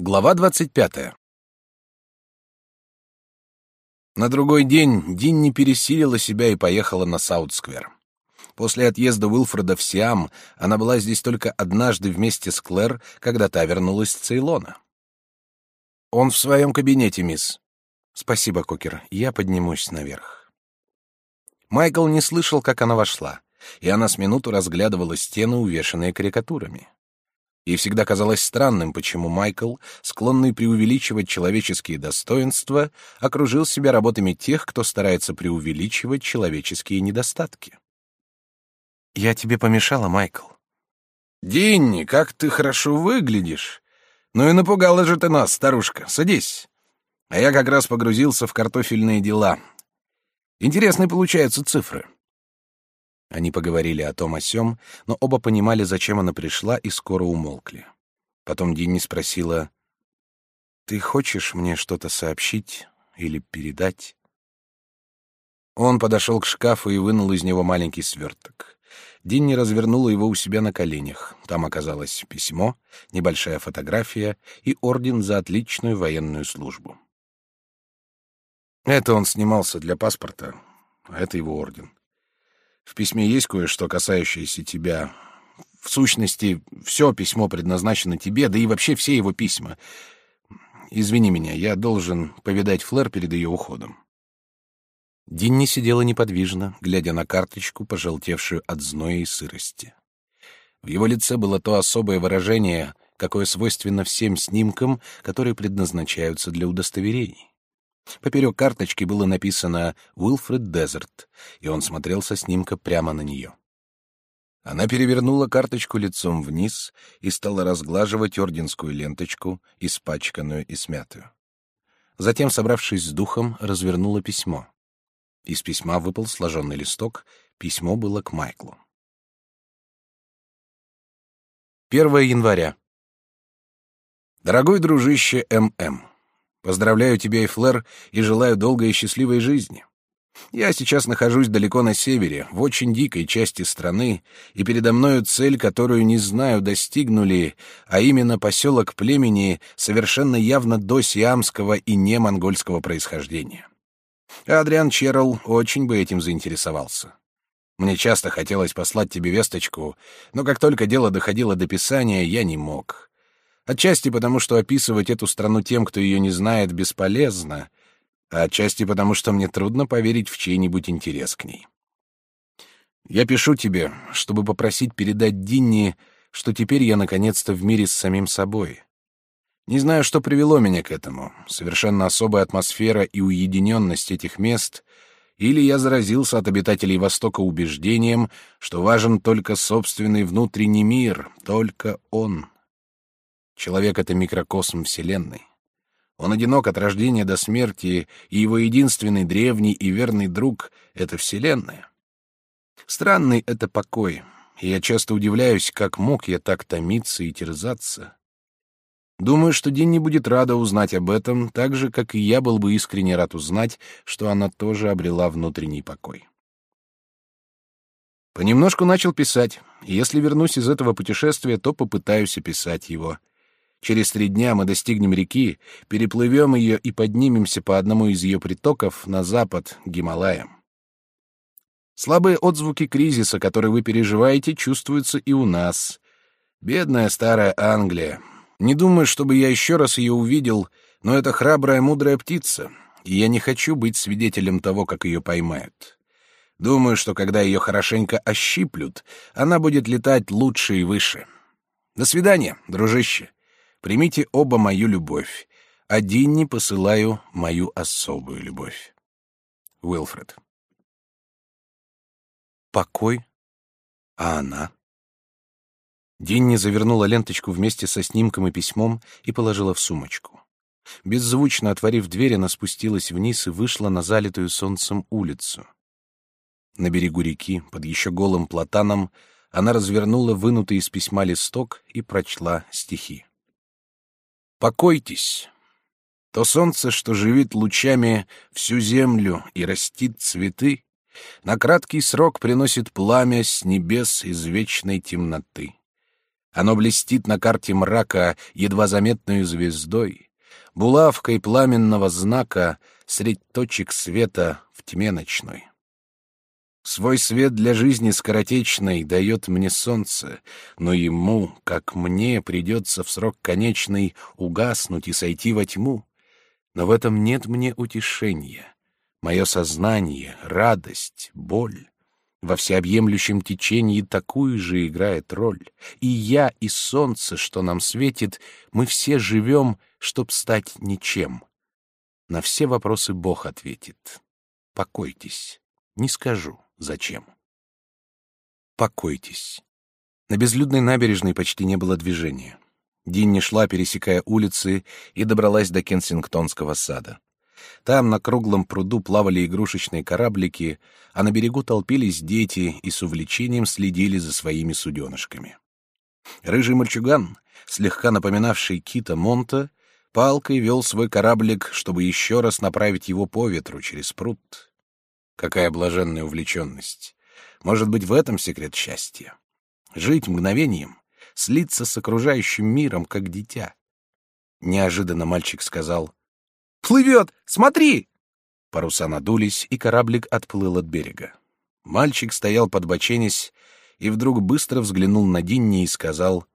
Глава двадцать пятая. На другой день Динни пересилила себя и поехала на Саут-сквер. После отъезда Уилфреда в Сиам она была здесь только однажды вместе с Клэр, когда та вернулась с Цейлона. «Он в своем кабинете, мисс». «Спасибо, Кокер, я поднимусь наверх». Майкл не слышал, как она вошла, и она с минуту разглядывала стены, увешанные карикатурами. Ей всегда казалось странным, почему Майкл, склонный преувеличивать человеческие достоинства, окружил себя работами тех, кто старается преувеличивать человеческие недостатки. «Я тебе помешала, Майкл?» «Динни, как ты хорошо выглядишь! Ну и напугала же ты нас, старушка. Садись. А я как раз погрузился в картофельные дела. Интересные получаются цифры». Они поговорили о том о сём, но оба понимали, зачем она пришла, и скоро умолкли. Потом Динни спросила, «Ты хочешь мне что-то сообщить или передать?» Он подошел к шкафу и вынул из него маленький сверток. Динни развернула его у себя на коленях. Там оказалось письмо, небольшая фотография и орден за отличную военную службу. Это он снимался для паспорта, а это его орден. В письме есть кое-что, касающееся тебя. В сущности, все письмо предназначено тебе, да и вообще все его письма. Извини меня, я должен повидать Флэр перед ее уходом. Динни сидела неподвижно, глядя на карточку, пожелтевшую от зноя и сырости. В его лице было то особое выражение, какое свойственно всем снимкам, которые предназначаются для удостоверений. Поперек карточки было написано «Уилфред Дезерт», и он смотрел со снимка прямо на нее. Она перевернула карточку лицом вниз и стала разглаживать орденскую ленточку, испачканную и смятую. Затем, собравшись с духом, развернула письмо. Из письма выпал сложенный листок, письмо было к Майклу. 1 января. Дорогой дружище М.М., Поздравляю тебя и Флэр и желаю долгой и счастливой жизни. Я сейчас нахожусь далеко на севере, в очень дикой части страны, и передо мною цель, которую не знаю, достигнули, а именно поселок племени, совершенно явно до сиамского и не монгольского происхождения. Адриан Черролл очень бы этим заинтересовался. Мне часто хотелось послать тебе весточку, но как только дело доходило до писания, я не мог. Отчасти потому, что описывать эту страну тем, кто ее не знает, бесполезно, а отчасти потому, что мне трудно поверить в чей-нибудь интерес к ней. Я пишу тебе, чтобы попросить передать Динни, что теперь я наконец-то в мире с самим собой. Не знаю, что привело меня к этому, совершенно особая атмосфера и уединенность этих мест, или я заразился от обитателей Востока убеждением, что важен только собственный внутренний мир, только он. Человек — это микрокосм Вселенной. Он одинок от рождения до смерти, и его единственный древний и верный друг — это Вселенная. Странный — это покой, и я часто удивляюсь, как мог я так томиться и терзаться. Думаю, что Динни будет рада узнать об этом, так же, как и я был бы искренне рад узнать, что она тоже обрела внутренний покой. Понемножку начал писать, и если вернусь из этого путешествия, то попытаюсь описать его — Через три дня мы достигнем реки, переплывем ее и поднимемся по одному из ее притоков на запад, Гималаям. Слабые отзвуки кризиса, который вы переживаете, чувствуются и у нас. Бедная старая Англия. Не думаю, чтобы я еще раз ее увидел, но это храбрая, мудрая птица, и я не хочу быть свидетелем того, как ее поймают. Думаю, что когда ее хорошенько ощиплют, она будет летать лучше и выше. До свидания, дружище. Примите оба мою любовь, а Динни посылаю мою особую любовь. Уилфред. Покой? А она? Динни завернула ленточку вместе со снимком и письмом и положила в сумочку. Беззвучно отворив дверь, она спустилась вниз и вышла на залитую солнцем улицу. На берегу реки, под еще голым платаном, она развернула вынутый из письма листок и прочла стихи. Покойтесь. То солнце, что живит лучами всю землю и растит цветы, на краткий срок приносит пламя с небес из вечной темноты. Оно блестит на карте мрака едва заметную звездой, булавкой пламенного знака средь точек света в тьме ночной. Свой свет для жизни скоротечной дает мне солнце, но ему, как мне, придется в срок конечный угаснуть и сойти во тьму. Но в этом нет мне утешения. Мое сознание, радость, боль во всеобъемлющем течении такую же играет роль. И я, и солнце, что нам светит, мы все живем, чтоб стать ничем. На все вопросы Бог ответит. Покойтесь, не скажу. Зачем? Покойтесь. На безлюдной набережной почти не было движения. Динни шла, пересекая улицы, и добралась до Кенсингтонского сада. Там на круглом пруду плавали игрушечные кораблики, а на берегу толпились дети и с увлечением следили за своими суденышками. Рыжий мальчуган, слегка напоминавший кита Монта, палкой вел свой кораблик, чтобы еще раз направить его по ветру через пруд. Какая блаженная увлеченность! Может быть, в этом секрет счастья? Жить мгновением, слиться с окружающим миром, как дитя. Неожиданно мальчик сказал «Плывет! Смотри!» Паруса надулись, и кораблик отплыл от берега. Мальчик стоял под боченись и вдруг быстро взглянул на Динни и сказал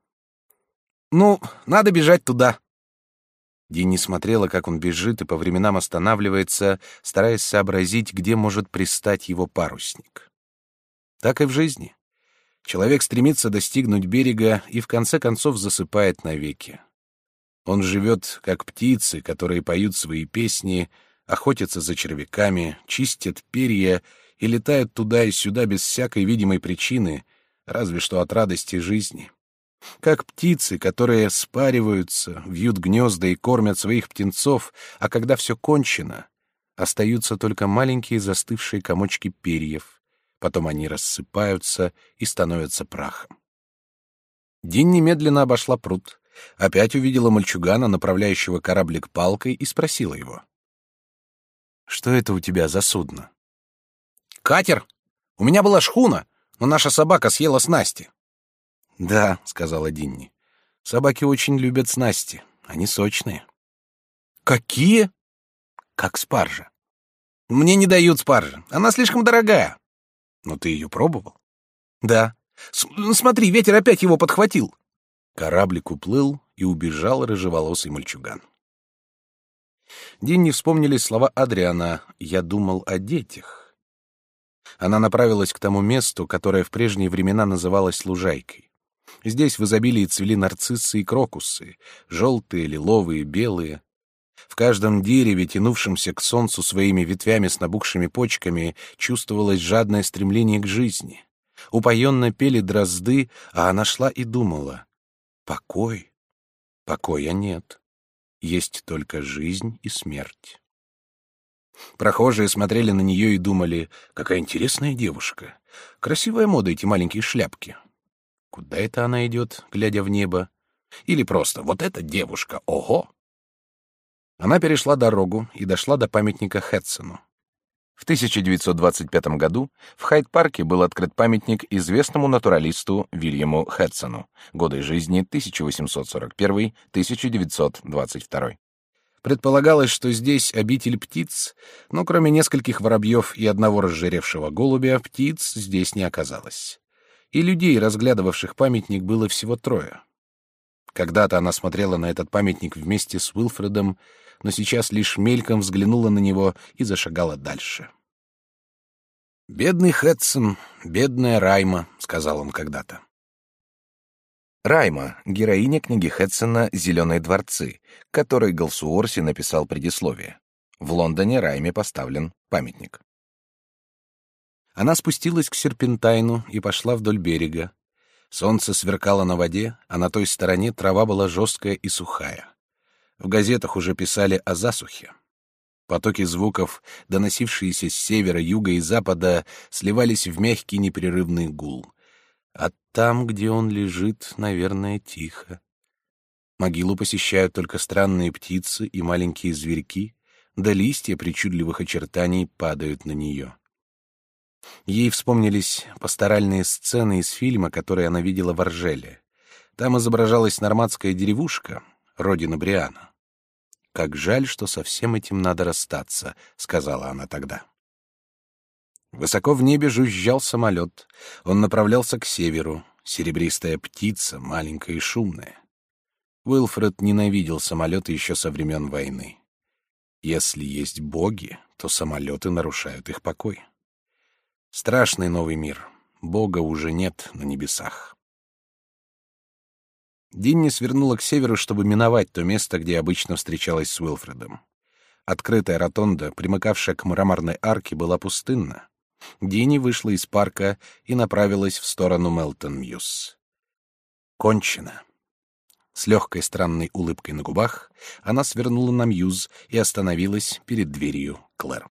«Ну, надо бежать туда». Динни смотрела, как он бежит и по временам останавливается, стараясь сообразить, где может пристать его парусник. Так и в жизни. Человек стремится достигнуть берега и в конце концов засыпает навеки. Он живет, как птицы, которые поют свои песни, охотятся за червяками, чистят перья и летают туда и сюда без всякой видимой причины, разве что от радости жизни как птицы, которые спариваются, вьют гнезда и кормят своих птенцов, а когда все кончено, остаются только маленькие застывшие комочки перьев, потом они рассыпаются и становятся прахом. Дин немедленно обошла пруд, опять увидела мальчугана, направляющего кораблик палкой, и спросила его. «Что это у тебя за судно?» «Катер! У меня была шхуна, но наша собака съела снасти». Да, сказала Динни. Собаки очень любят снасти. Они сочные. Какие? Как спаржа. Мне не дают спаржи. Она слишком дорогая. Но ты ее пробовал? Да. С ну, смотри, ветер опять его подхватил. Кораблик уплыл и убежал рыжеволосый мальчуган. Динни вспомнили слова Адриана «Я думал о детях». Она направилась к тому месту, которое в прежние времена называлось лужайкой. Здесь в изобилии цвели нарциссы и крокусы, желтые, лиловые, белые. В каждом дереве, тянувшемся к солнцу своими ветвями с набухшими почками, чувствовалось жадное стремление к жизни. Упоенно пели дрозды, а она шла и думала. Покой? Покоя нет. Есть только жизнь и смерть. Прохожие смотрели на нее и думали, какая интересная девушка. Красивая мода эти маленькие шляпки. Куда это она идет, глядя в небо? Или просто «вот эта девушка, ого!» Она перешла дорогу и дошла до памятника Хэтсону. В 1925 году в Хайд-парке был открыт памятник известному натуралисту Вильяму Хэтсону, годы жизни 1841-1922. Предполагалось, что здесь обитель птиц, но кроме нескольких воробьев и одного разжиревшего голубя, птиц здесь не оказалось и людей, разглядывавших памятник, было всего трое. Когда-то она смотрела на этот памятник вместе с Уилфредом, но сейчас лишь мельком взглянула на него и зашагала дальше. «Бедный Хэтсон, бедная Райма», — сказал он когда-то. Райма — героиня книги Хэтсона «Зеленые дворцы», которой Галсуорси написал предисловие. В Лондоне Райме поставлен памятник. Она спустилась к серпентайну и пошла вдоль берега. Солнце сверкало на воде, а на той стороне трава была жесткая и сухая. В газетах уже писали о засухе. Потоки звуков, доносившиеся с севера, юга и запада, сливались в мягкий непрерывный гул. А там, где он лежит, наверное, тихо. Могилу посещают только странные птицы и маленькие зверьки, да листья причудливых очертаний падают на нее. Ей вспомнились пасторальные сцены из фильма, который она видела в Аржеле. Там изображалась нормандская деревушка, родина Бриана. «Как жаль, что со всем этим надо расстаться», — сказала она тогда. Высоко в небе жужжал самолет. Он направлялся к северу. Серебристая птица, маленькая и шумная. Уилфред ненавидел самолеты еще со времен войны. Если есть боги, то самолеты нарушают их покой. Страшный новый мир. Бога уже нет на небесах. Динни свернула к северу, чтобы миновать то место, где обычно встречалась с Уилфредом. Открытая ротонда, примыкавшая к мраморной арке, была пустынна. Динни вышла из парка и направилась в сторону Мелтон-Мьюз. Кончено. С легкой странной улыбкой на губах она свернула на Мьюз и остановилась перед дверью Клэр.